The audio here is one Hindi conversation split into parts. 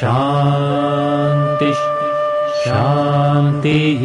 शान्तिः शान्तिः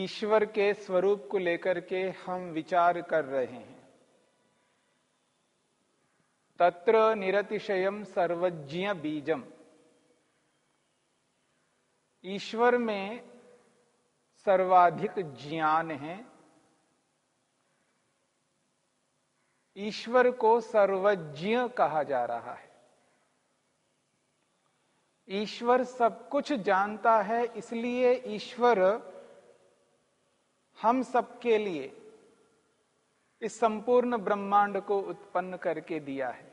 ईश्वर के स्वरूप को लेकर के हम विचार कर रहे हैं। तत्र निरतिशयम सर्वज्ञ बीजम। ईश्वर में सर्वाधिक ज्ञान है। ईश्वर को सर्वज्ञ कहा जा रहा है। ईश्वर सब कुछ जानता है, इसलिए ईश्वर हम सबके लिए इस संपूर्ण ब्रह्मांड को उत्पन्न करके दिया है।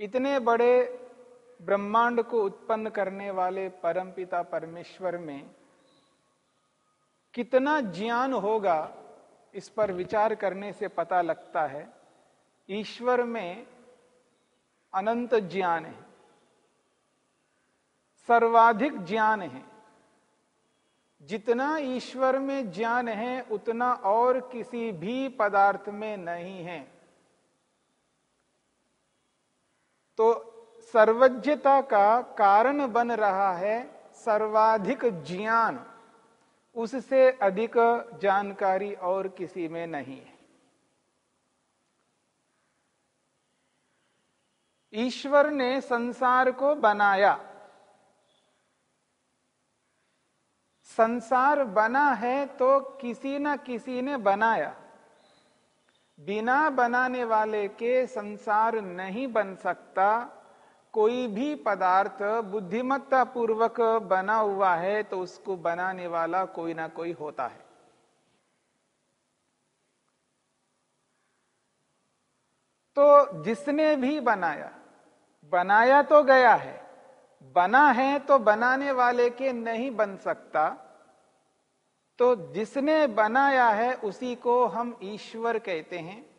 इतने बड़े ब्रह्मांड को उत्पन्न करने वाले परमपिता परमेश्वर में कितना ज्ञान होगा, इस पर विचार करने से पता लगता है, ईश्वर में अनंत ज्ञान है, सर्वाधिक ज्ञान है। जितना ईश्वर में ज्ञान है, उतना और किसी भी पदार्थ में नहीं है। तो सर्वज्ञता का कारण बन रहा है सर्वाधिक ज्ञान। उससे अधिक जानकारी और किसी में नहीं है। ईश्वर ने संसार को बनाया। संसार बना है तो किसी न किसी ने बनाया। बिना बनाने वाले के संसार नहीं बन सकता। कोई भी पदार्थ बुद्धिमत्ता पूर्वक बना हुआ है तो उसको बनाने वाला कोई ना कोई होता है। तो जिसने भी बनाया बनाया तो गया है, बना है तो बनाने वाले के नहीं बन सकता। तो जिसने बनाया है, उसी को हम ईश्वर कहते हैं।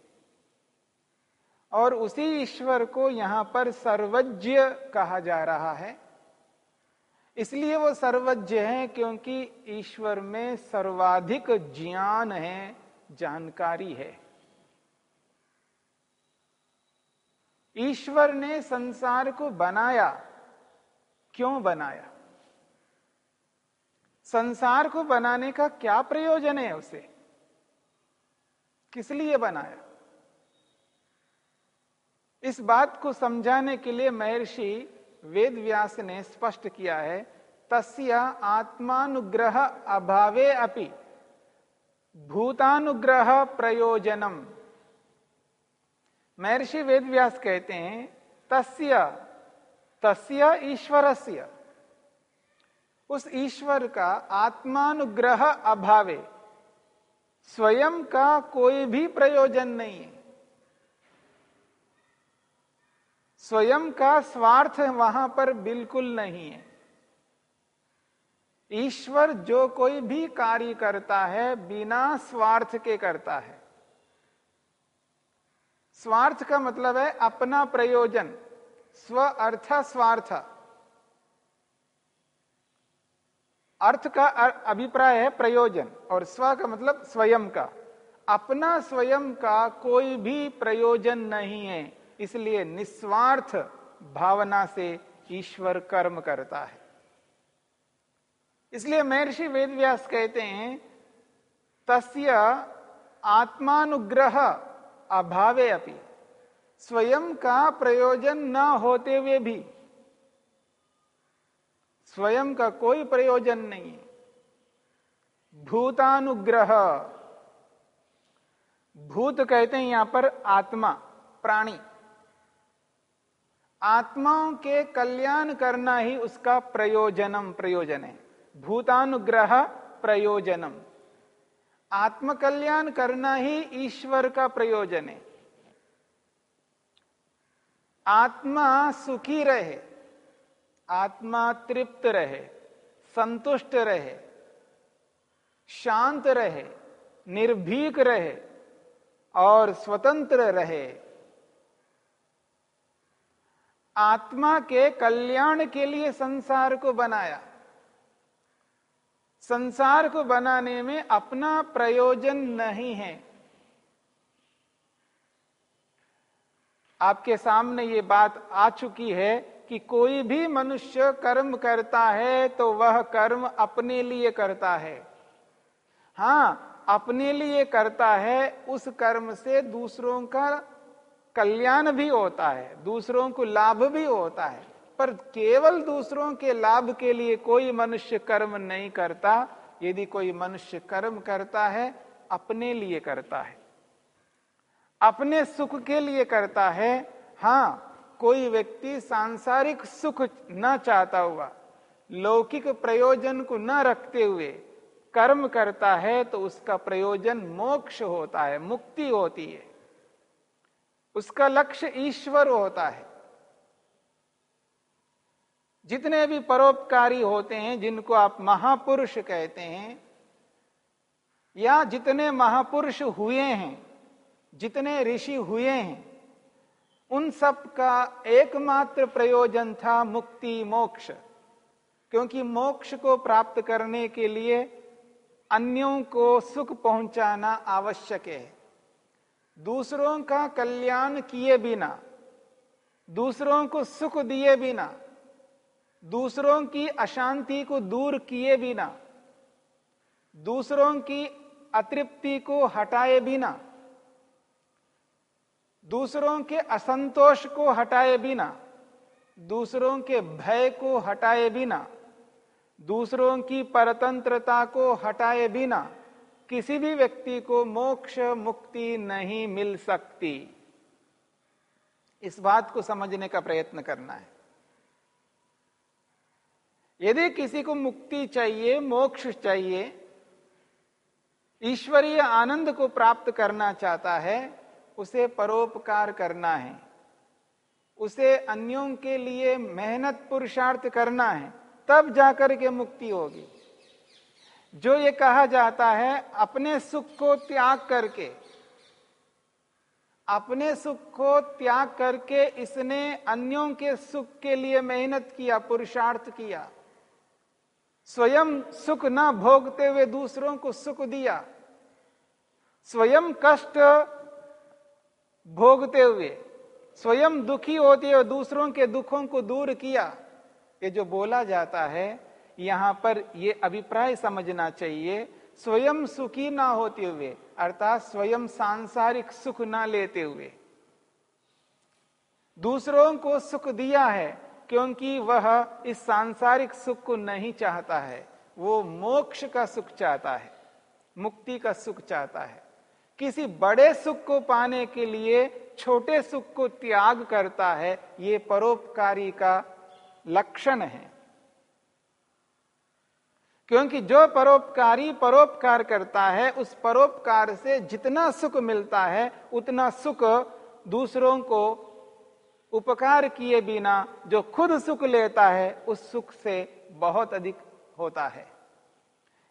और उसी ईश्वर को यहाँ पर सर्वज्ञ कहा जा रहा है। इसलिए वो सर्वज्ञ है क्योंकि ईश्वर में सर्वाधिक ज्ञान है, जानकारी है। ईश्वर ने संसार को बनाया। क्यों बनाया? संसार को बनाने का क्या प्रयोजन है उसे? किस लिए बनाया? इस बात को समझाने के लिए महर्षि वेद व्यास ने स्पष्ट किया है, तस्य आत्मानुग्रह अभावे अपि भूतानुग्रह प्रयोजनम। महर्षि वेद व्यास कहते हैं, तस्य तस्य ईश्वरस्य। उस ईश्वर का आत्मानुग्रह अभावे। स्वयं का कोई भी प्रयोजन नहीं है। स्वयं का स्वार्थ वहाँ पर बिल्कुल नहीं है। ईश्वर जो कोई भी कार्य करता है, बिना स्वार्थ के करता है। स्वार्थ का मतलब है अपना प्रयोजन, स्व अर्थ, स्वार्थ। अर्थ का अभिप्राय है प्रयोजन, और स्व का मतलब स्वयं का। अपना स्वयं का कोई भी प्रयोजन नहीं है, इसलिए निस्वार्थ भावना से ईश्वर कर्म करता है। इसलिए महर्षि वेदव्यास कहते हैं, तस्य आत्मानुग्रह अभावे अपि। स्वयं का प्रयोजन न होते हुए भी स्वयं का कोई प्रयोजन नहीं है। भूतानुग्रह। भूत कहते हैं यहाँ पर आत्मा, प्राणी। आत्माओं के कल्याण करना ही उसका प्रयोजनम, प्रयोजन है। भूतानुग्रह, प्रयोजनम। आत्म कल्याण करना ही ईश्वर का प्रयोजन है। आत्मा सुखी रहे। आत्मा तृप्त रहे, संतुष्ट रहे, शांत रहे, निर्भीक रहे और स्वतंत्र रहे। आत्मा के कल्याण के लिए संसार को बनाया। संसार को बनाने में अपना प्रयोजन नहीं है। आपके सामने ये बात आ चुकी है कि कोई भी मनुष्य कर्म करता है तो वह कर्म अपने लिए करता है। हाँ, अपने लिए करता है, उस कर्म से दूसरों का कल्याण भी होता है, दूसरों को लाभ भी होता है। पर केवल दूसरों के लाभ के लिए कोई मनुष्य कर्म नहीं करता, यदि कोई मनुष्य कर्म करता है, अपने लिए करता है। अपने सुख के लिए करता है, हाँ कोई व्यक्ति सांसारिक सुख न चाहता हुआ, लौकिक प्रयोजन को न रखते हुए कर्म करता है तो उसका प्रयोजन मोक्ष होता है, मुक्ति होती है। उसका लक्ष्य ईश्वर होता है। जितने भी परोपकारी होते हैं, जिनको आप महापुरुष कहते हैं, या जितने महापुरुष हुए हैं, जितने ऋषि हुए हैं उन सब का एकमात्र प्रयोजन था मुक्ति मोक्ष। क्योंकि मोक्ष को प्राप्त करने के लिए अन्यों को सुख पहुंचाना आवश्यक है। दूसरों का कल्याण किए बिना, दूसरों को सुख दिए बिना, दूसरों की अशांति को दूर किए बिना, दूसरों की अतृप्ति को हटाए बिना दूसरों के असंतोष को हटाए बिना, दूसरों के भय को हटाए बिना, दूसरों की परतंत्रता को हटाए बिना किसी भी व्यक्ति को मोक्ष मुक्ति नहीं मिल सकती। इस बात को समझने का प्रयत्न करना है। यदि किसी को मुक्ति चाहिए, मोक्ष चाहिए, ईश्वरीय आनंद को प्राप्त करना चाहता है उसे परोपकार करना है। उसे अन्यों के लिए मेहनत पुरुषार्थ करना है, तब जाकर के मुक्ति होगी। जो ये कहा जाता है, अपने सुख को त्याग करके, अपने सुख को त्याग करके इसने अन्यों के सुख के लिए मेहनत किया, पुरुषार्थ किया। स्वयं सुख ना भोगते हुए दूसरों को सुख दिया। स्वयं कष्ट भोगते हुए, स्वयं दुखी होते हुए दूसरों के दुखों को दूर किया, ये जो बोला जाता है, यहाँ पर ये अभिप्राय समझना चाहिए, स्वयं सुखी ना होते हुए, अर्थात स्वयं सांसारिक सुख ना लेते हुए। दूसरों को सुख दिया है, क्योंकि वह इस सांसारिक सुख को नहीं चाहता है, वो मोक्ष का सुख चाहता है, मुक्ति का सुख चाहता है। किसी बड़े सुख को पाने के लिए छोटे सुख को त्याग करता है, ये परोपकारी का लक्षण है। क्योंकि जो परोपकारी परोपकार करता है, उस परोपकार से जितना सुख मिलता है, उतना सुख दूसरों को उपकार किए बिना, जो खुद सुख लेता है, उस सुख से बहुत अधिक होता है।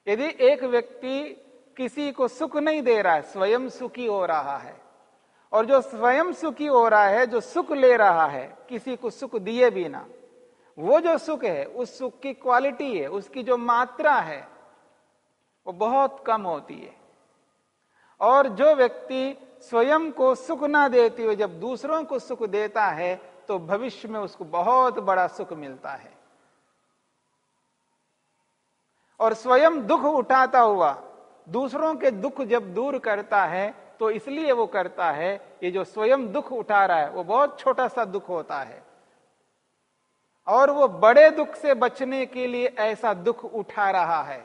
यदि एक व्यक्ति किसी को सुख नहीं दे रहा है, स्वयं सुखी हो रहा है। और जो स्वयं सुखी हो रहा है, जो सुख ले रहा है, किसी को सुख दिए बिना, वो जो सुख है, उस सुख की क्वालिटी है, उसकी जो मात्रा है, वो बहुत कम होती है। और जो व्यक्ति स्वयं को सुख ना देते हुए जब दूसरों को सुख देता है तो भविष्य में उसको बहुत बड़ा सुख मिलता है। और स्वयं दुख उठाता हुआ दूसरों के दुख जब दूर करता है तो इसलिए वो करता है, ये जो स्वयं दुख उठा रहा है, वो बहुत छोटा सा दुख होता है। और वो बड़े दुख से बचने के लिए ऐसा दुख उठा रहा है।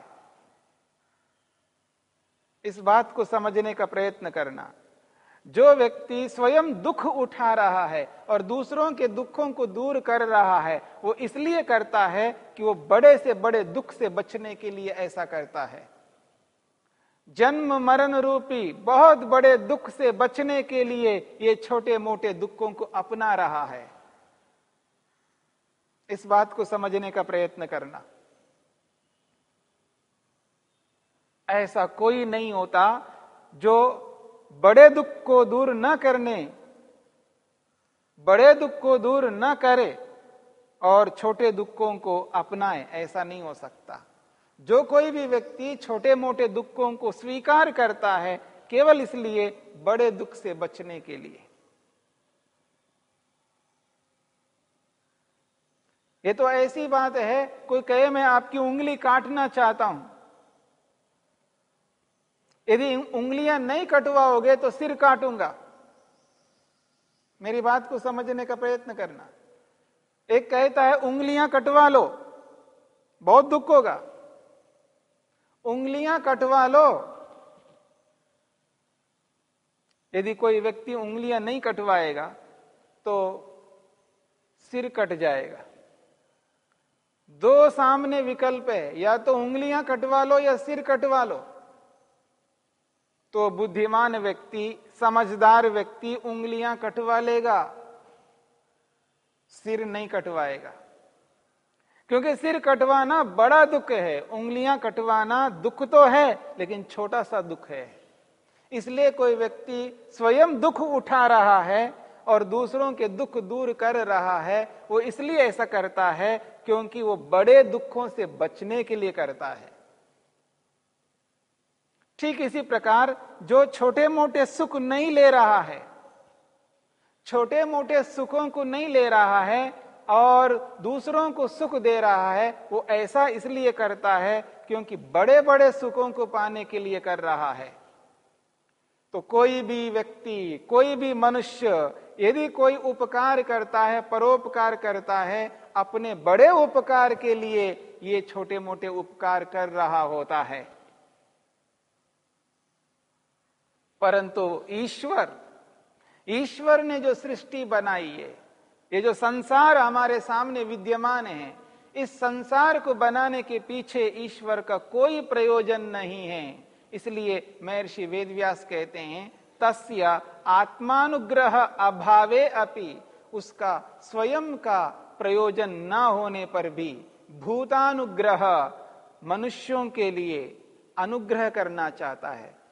इस बात को समझने का प्रयत्न करना। जो व्यक्ति स्वयं दुख उठा रहा है और दूसरों के दुखों को दूर कर रहा है, वो इसलिए करता है कि वो बड़े से बड़े दुख से बचने के लिए ऐसा करता है। जन्म मरण रूपी बहुत बड़े दुख से बचने के लिए ये छोटे मोटे दुखों को अपना रहा है। इस बात को समझने का प्रयत्न करना। ऐसा कोई नहीं होता जो बड़े दुख को दूर न करने, बड़े दुख को दूर न करे और छोटे दुखों को अपनाए, ऐसा नहीं हो सकता। जो कोई भी व्यक्ति छोटे मोटे दुखों को स्वीकार करता है, केवल इसलिए बड़े दुख से बचने के लिए। ये तो ऐसी बात है, कोई कहे, मैं आपकी उंगली काटना चाहता हूँ। यदि उंगलियाँ नहीं कटवाओगे तो सिर काटूँगा। मेरी बात को समझने का प्रयत्न करना। एक कहता है, उंगलियाँ कटवा लो, बहुत दुख होगा। उंगलियाँ कटवा लो। यदि कोई व्यक्ति उंगलियाँ नहीं कटवाएगा तो सिर कट जाएगा। दो सामने विकल्प है, या तो उंगलियाँ कटवा लो या सिर कटवा लो। तो बुद्धिमान व्यक्ति, समझदार व्यक्ति उंगलियाँ कटवा लेगा, सिर नहीं कटवाएगा। क्योंकि सिर कटवाना बड़ा दुख है, उंगलियाँ कटवाना दुख तो है, लेकिन छोटा सा दुख है। इसलिए कोई व्यक्ति स्वयं दुख उठा रहा है और दूसरों के दुख दूर कर रहा है, वो इसलिए ऐसा करता है क्योंकि वो बड़े दुखों से बचने के लिए करता है। ठीक इसी प्रकार, जो छोटे मोटे सुख नहीं ले रहा है छोटे मोटे सुखों को नहीं ले रहा है और दूसरों को सुख दे रहा है, वो ऐसा इसलिए करता है क्योंकि बड़े बड़े सुखों को पाने के लिए कर रहा है। तो कोई भी व्यक्ति, कोई भी मनुष्य यदि कोई उपकार करता है, परोपकार करता है, अपने बड़े उपकार के लिए ये छोटे मोटे उपकार कर रहा होता है। परंतु ईश्वर ईश्वर ने जो सृष्टि बनाई है ये जो संसार हमारे सामने विद्यमान है, इस संसार को बनाने के पीछे ईश्वर का कोई प्रयोजन नहीं है। इसलिए महर्षि वेदव्यास कहते हैं, तस्य आत्मानुग्रह अभावे अपि उसका स्वयं का प्रयोजन न होने पर भी भूतानुग्रह मनुष्यों के लिए अनुग्रह करना चाहता है।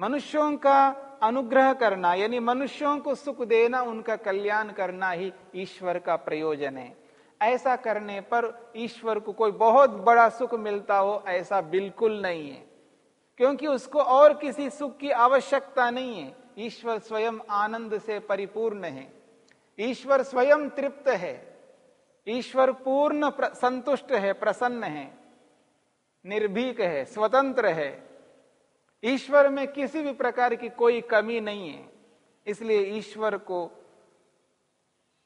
मनुष्यों का अनुग्रह करना, यानी मनुष्यों को सुख देना, उनका कल्याण करना ही ईश्वर का प्रयोजन है। ऐसा करने पर ईश्वर को कोई बहुत बड़ा सुख मिलता हो, ऐसा बिल्कुल नहीं है। क्योंकि उसको और किसी सुख की आवश्यकता नहीं है। ईश्वर स्वयं आनंद से परिपूर्ण है। ईश्वर स्वयं तृप्त है। ईश्वर पूर्ण संतुष्ट है, प्रसन्न है। निर्भीक है, स्वतंत्र है। ईश्वर में किसी भी प्रकार की कोई कमी नहीं है। इसलिए ईश्वर को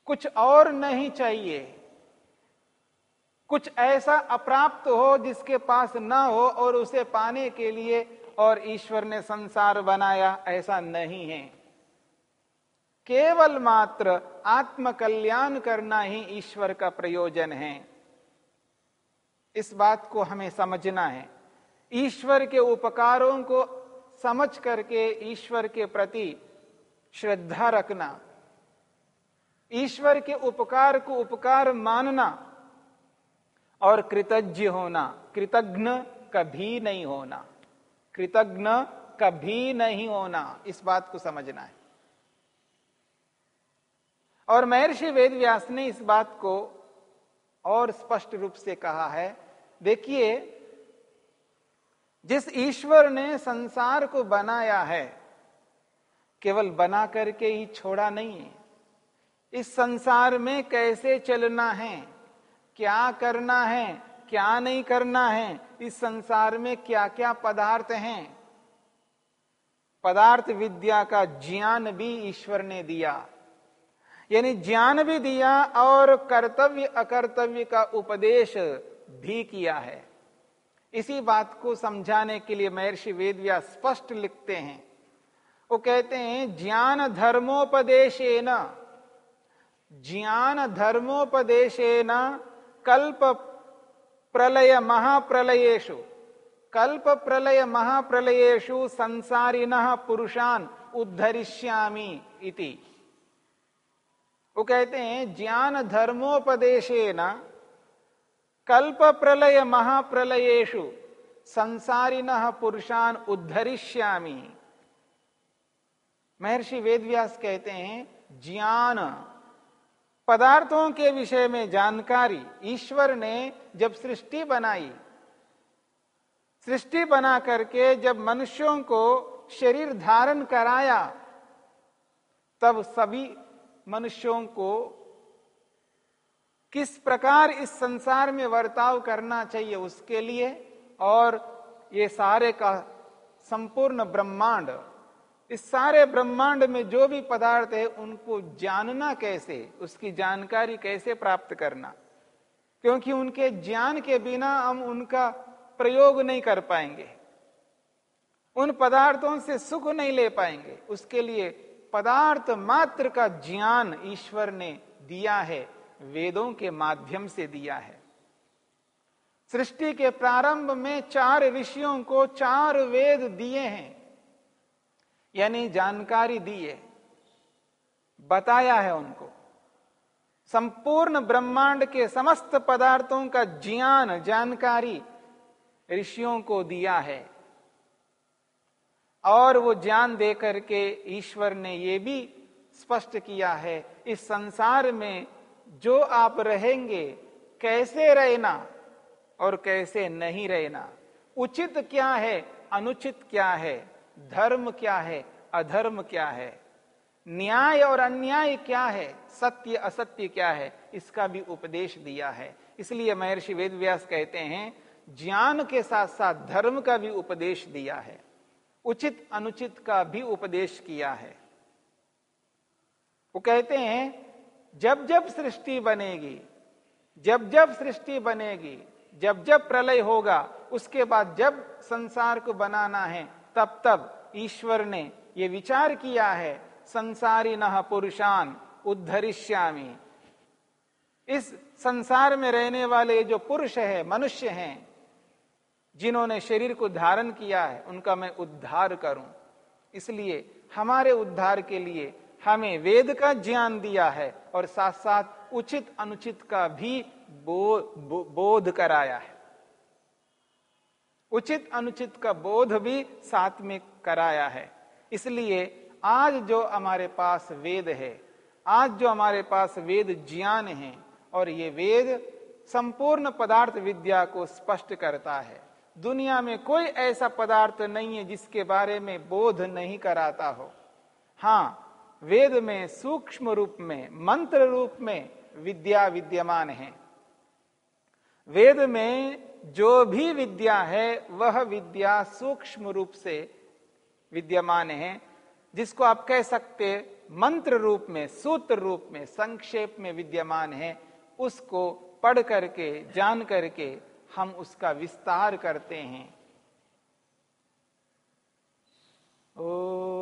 कुछ और नहीं चाहिए। कुछ ऐसा अप्राप्त हो जिसके पास ना हो और उसे पाने के लिए और ईश्वर ने संसार बनाया ऐसा नहीं है। केवल मात्र आत्मकल्याण करना ही ईश्वर का प्रयोजन है। इस बात को हमें समझना है। ईश्वर के उपकारों को समझ करके ईश्वर के प्रति श्रद्धा रखना, ईश्वर के उपकार को उपकार मानना और कृतज्ञ होना, कृतज्ञ कभी नहीं होना, कृतज्ञ कभी नहीं होना, इस बात को समझना है। और महर्षि वेदव्यास ने इस बात को और स्पष्ट रूप से कहा है। देखिए जिस ईश्वर ने संसार को बनाया है, केवल बना करके ही छोड़ा नहीं है। इस संसार में कैसे चलना है, क्या करना है, क्या नहीं करना है, इस संसार में क्या क्या पदार्थ हैं? पदार्थ विद्या का ज्ञान भी ईश्वर ने दिया। यानी ज्ञान भी दिया और कर्तव्य अकर्तव्य का उपदेश भी किया है। इसी बात को समझाने के लिए महर्षि वेदव्या स्पष्ट लिखते हैं। वो कहते हैं, ज्ञान धर्मोपदेशेन ज्ञान धर्मोपदेशेन कल्प प्रलय महाप्रलयेशु कल्प प्रलय महाप्रलयेशु संसारिण पुरुषान उद्धरिष्यामी इति। वो कहते हैं, ज्ञान धर्मोपदेशेन कल्प प्रलय महाप्रलयेशु संसारिण पुरुषान उद्धरिष्यामी। महर्षि वेदव्यास कहते हैं, ज्ञान, पदार्थों के विषय में जानकारी ईश्वर ने जब सृष्टि बनाई, सृष्टि बना करके जब मनुष्यों को शरीर धारण कराया, तब सभी मनुष्यों को किस प्रकार इस संसार में वर्ताव करना चाहिए उसके लिए और ये सारे का संपूर्ण ब्रह्मांड, इस सारे ब्रह्मांड में जो भी पदार्थ है, उनको जानना कैसे, उसकी जानकारी कैसे प्राप्त करना? क्योंकि उनके ज्ञान के बिना हम उनका प्रयोग नहीं कर पाएँगे। उन पदार्थों से सुख नहीं ले पाएँगे। उसके लिए पदार्थ मात्र का ज्ञान ईश्वर ने दिया है। वेदों के माध्यम से दिया है। सृष्टि के प्रारंभ में चार ऋषियों को चार वेद दिए हैं, यानी जानकारी दी है, बताया है उनको। संपूर्ण ब्रह्मांड के समस्त पदार्थों का ज्ञान, जानकारी ऋषियों को दिया है। और वो ज्ञान देकर के ईश्वर ने ये भी स्पष्ट किया है, इस संसार में जो आप रहेंगे, कैसे रहना और कैसे नहीं रहना? उचित क्या है? अनुचित क्या है? धर्म क्या है? अधर्म क्या है? न्याय और अन्याय क्या है? सत्य, असत्य क्या है? इसका भी उपदेश दिया है। इसलिए महर्षि वेदव्यास कहते हैं, ज्ञान के साथ साथ धर्म का भी उपदेश दिया है। उचित, अनुचित का भी उपदेश किया है। वो कहते हैं जब जब सृष्टि बनेगी, जब जब सृष्टि बनेगी, जब जब प्रलय होगा, उसके बाद जब संसार को बनाना है, तब तब ईश्वर ने ये विचार किया है, संसारी न पुरुषान उद्धरिष्यामी। इस संसार में रहने वाले जो पुरुष है, मनुष्य हैं, जिन्होंने शरीर को धारण किया है, उनका मैं उद्धार करूँ। इसलिए हमारे उद्धार के लिए हमें वेद का ज्ञान दिया है और साथ साथ उचित अनुचित का भी बो, बो, बोध कराया है। उचित अनुचित का बोध भी साथ में कराया है। इसलिए आज जो हमारे पास वेद है आज जो हमारे पास वेद ज्ञान है और ये वेद संपूर्ण पदार्थ विद्या को स्पष्ट करता है। दुनिया में कोई ऐसा पदार्थ नहीं है जिसके बारे में बोध नहीं कराता हो। हाँ वेद में, सूक्ष्म रूप में, मंत्र रूप में विद्या विद्यमान है। वेद में जो भी विद्या है, वह विद्या सूक्ष्म रूप से विद्यमान है, जिसको आप कह सकते मंत्र रूप में, सूत्र रूप में, संक्षेप में विद्यमान है, उसको पढ़ करके, जान करके हम उसका विस्तार करते हैं। ओ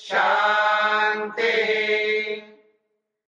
Shall